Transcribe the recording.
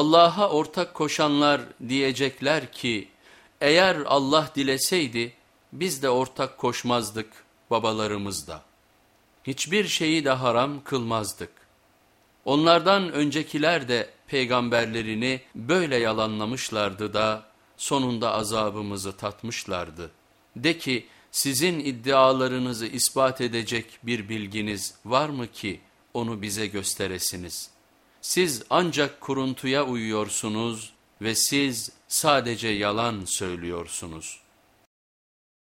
Allah'a ortak koşanlar diyecekler ki eğer Allah dileseydi biz de ortak koşmazdık babalarımız da. Hiçbir şeyi de haram kılmazdık. Onlardan öncekiler de peygamberlerini böyle yalanlamışlardı da sonunda azabımızı tatmışlardı. De ki sizin iddialarınızı ispat edecek bir bilginiz var mı ki onu bize gösteresiniz? Siz ancak kuruntuya uyuyorsunuz ve siz sadece yalan söylüyorsunuz.''